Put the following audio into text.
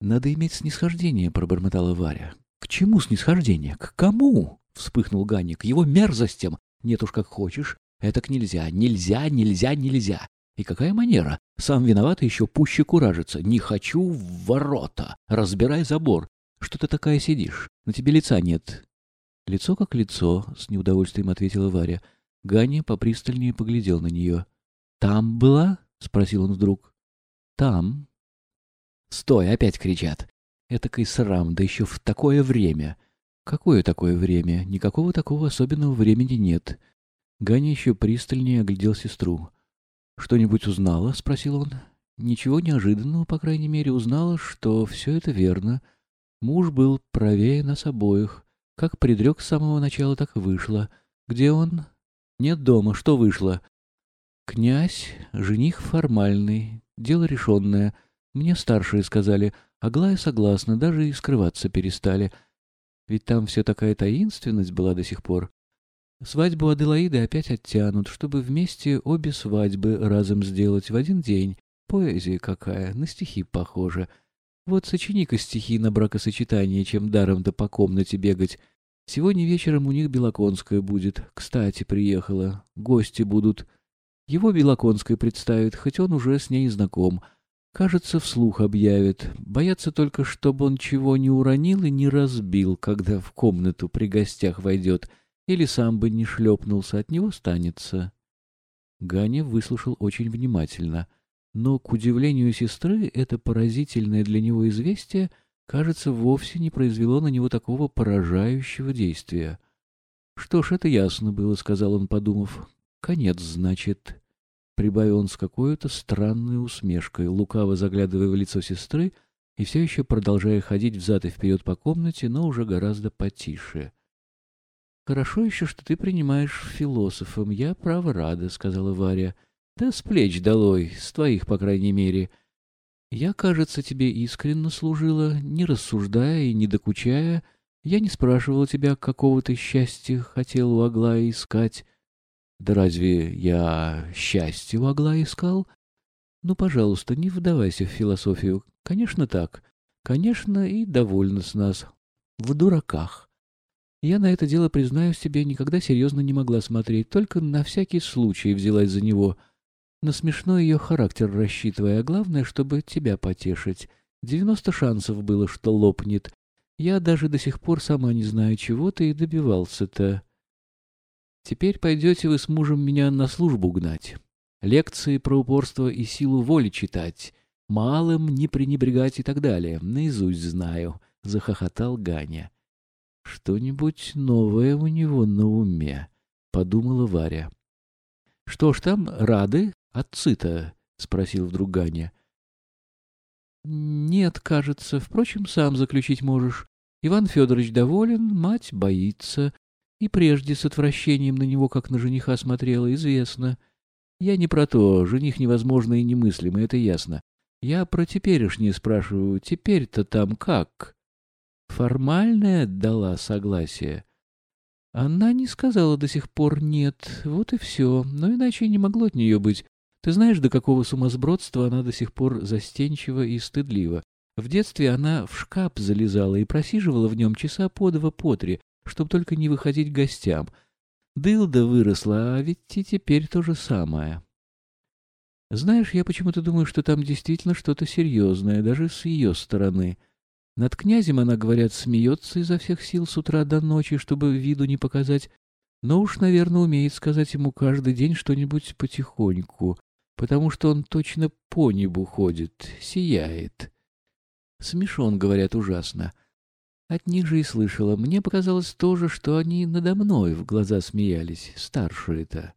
Надо иметь снисхождение, пробормотала Варя. К чему снисхождение? К кому? Вспыхнул Ганя. К его мерзостям. Нет уж как хочешь. Это к нельзя, нельзя, нельзя, нельзя. И какая манера? Сам виноват еще пуще куражится. Не хочу в ворота. Разбирай забор. Что ты такая сидишь? На тебе лица нет. Лицо как лицо, с неудовольствием ответила Варя. Ганя попристальнее поглядел на нее. Там была? спросил он вдруг. Там. Стой, опять кричат. Этакой срам, да еще в такое время. Какое такое время? Никакого такого особенного времени нет. Ганя еще пристальнее оглядел сестру. «Что-нибудь узнала?» — спросил он. «Ничего неожиданного, по крайней мере, узнала, что все это верно. Муж был правее нас обоих. Как предрек с самого начала, так и вышло. Где он?» «Нет дома. Что вышло?» «Князь, жених формальный, дело решенное. Мне старшие сказали. Аглая согласна, даже и скрываться перестали. Ведь там все такая таинственность была до сих пор. Свадьбу Аделаиды опять оттянут, чтобы вместе обе свадьбы разом сделать в один день. Поэзия какая, на стихи похожа. Вот сочини-ка стихи на бракосочетание, чем даром-то по комнате бегать. Сегодня вечером у них Белоконская будет. Кстати, приехала. Гости будут. Его Белоконская представит, хоть он уже с ней знаком. Кажется, вслух объявит. Боятся только, чтобы он чего не уронил и не разбил, когда в комнату при гостях войдет — или сам бы не шлепнулся, от него станется. Ганя выслушал очень внимательно, но, к удивлению сестры, это поразительное для него известие, кажется, вовсе не произвело на него такого поражающего действия. «Что ж, это ясно было», — сказал он, подумав. «Конец, значит», — прибавил он с какой-то странной усмешкой, лукаво заглядывая в лицо сестры и все еще продолжая ходить взад и вперед по комнате, но уже гораздо потише. «Хорошо еще, что ты принимаешь философом. Я, право, рада», — сказала Варя. «Да с плеч долой, с твоих, по крайней мере. Я, кажется, тебе искренно служила, не рассуждая и не докучая. Я не спрашивала тебя, какого ты счастья хотел у Аглая искать. Да разве я счастье у Аглая искал? Ну, пожалуйста, не вдавайся в философию. Конечно, так. Конечно, и довольно с нас. В дураках. Я на это дело, признаюсь тебе, никогда серьезно не могла смотреть, только на всякий случай взялась за него. На смешной ее характер рассчитывая, а главное, чтобы тебя потешить. Девяносто шансов было, что лопнет. Я даже до сих пор сама не знаю, чего ты и добивался-то. Теперь пойдете вы с мужем меня на службу гнать, лекции про упорство и силу воли читать, малым не пренебрегать и так далее. Наизусть знаю, — захохотал Ганя. Что-нибудь новое у него на уме, — подумала Варя. — Что ж там, рады? Отцы-то? — спросил вдруг Ганя. — Нет, кажется. Впрочем, сам заключить можешь. Иван Федорович доволен, мать боится. И прежде с отвращением на него, как на жениха смотрела, известно. Я не про то, жених невозможно и немыслимо, это ясно. Я про теперешнее спрашиваю. Теперь-то там как? формальная дала согласие. Она не сказала до сих пор «нет», вот и все, но иначе не могло от нее быть. Ты знаешь, до какого сумасбродства она до сих пор застенчива и стыдлива. В детстве она в шкаф залезала и просиживала в нем часа по два по три, чтобы только не выходить гостям. Дылда выросла, а ведь и теперь то же самое. Знаешь, я почему-то думаю, что там действительно что-то серьезное, даже с ее стороны. Над князем она, говорят, смеется изо всех сил с утра до ночи, чтобы виду не показать, но уж, наверное, умеет сказать ему каждый день что-нибудь потихоньку, потому что он точно по небу ходит, сияет. Смешон, говорят, ужасно. От них же и слышала. Мне показалось тоже, что они надо мной в глаза смеялись, старшие-то.